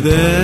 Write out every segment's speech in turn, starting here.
there.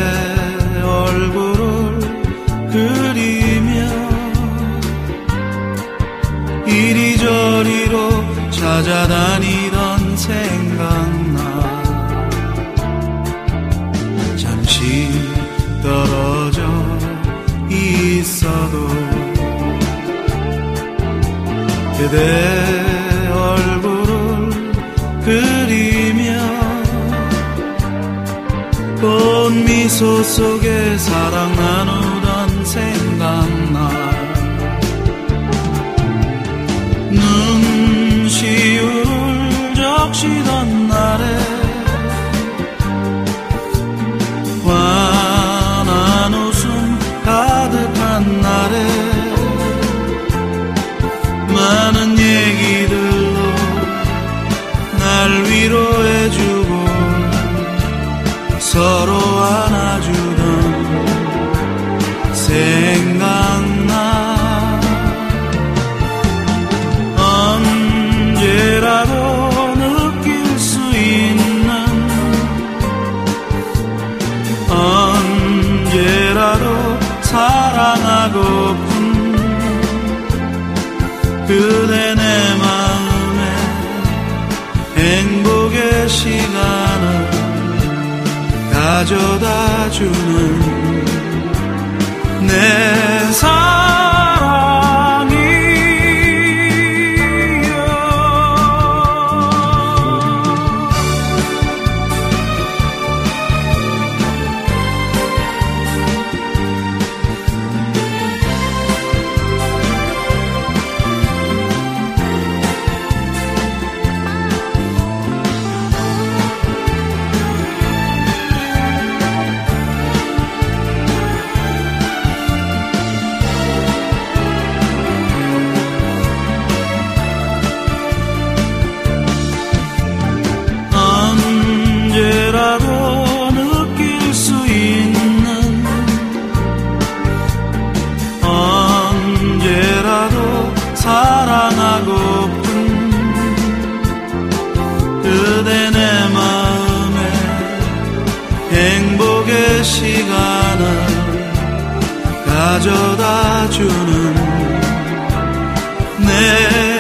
가져다 주는 내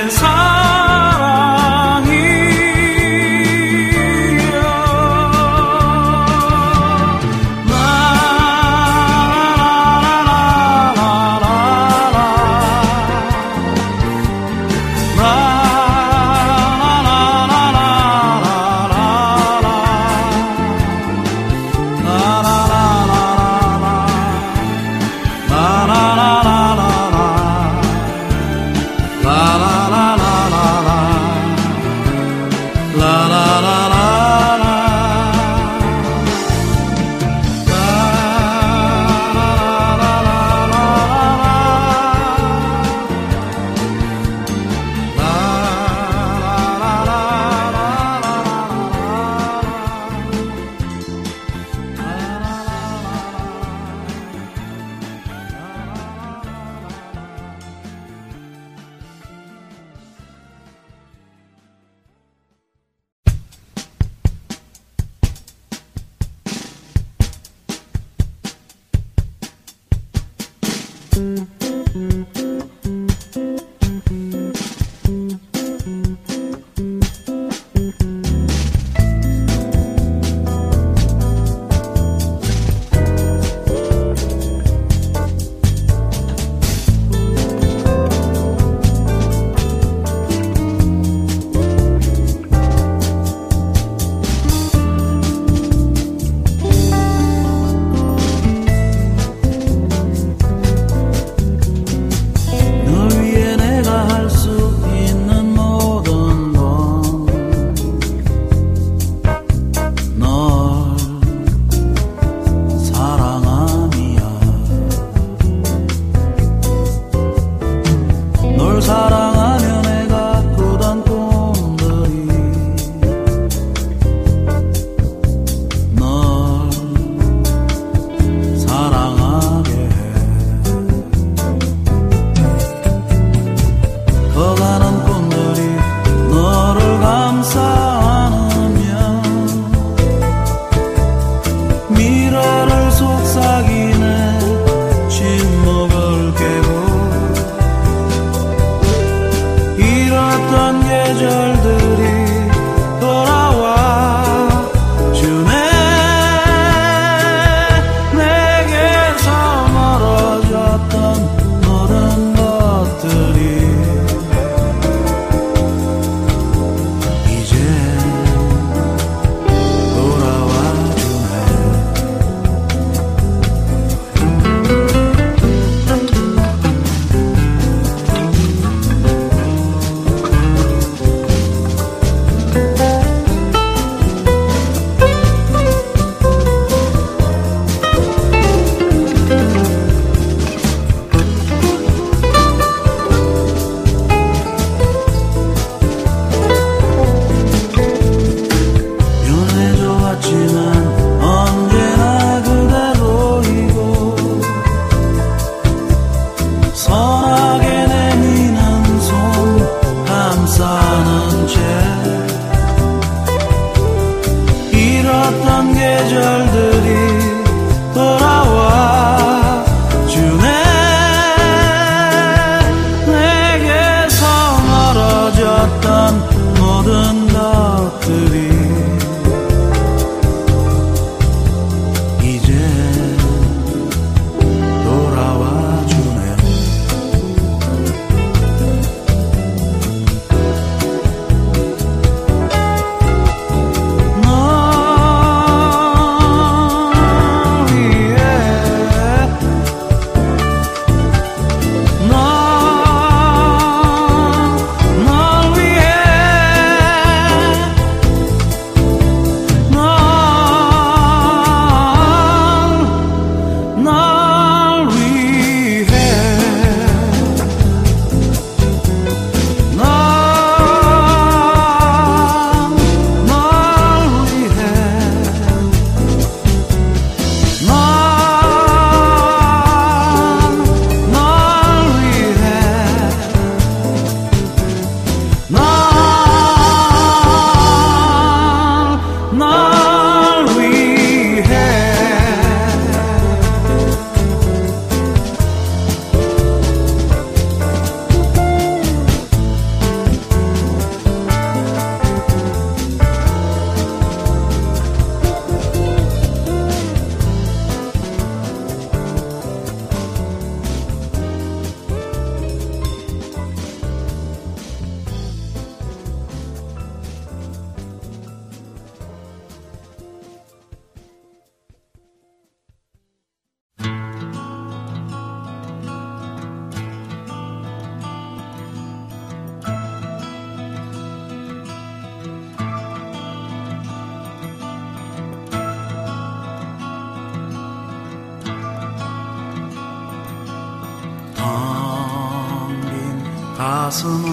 가슴을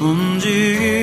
움직이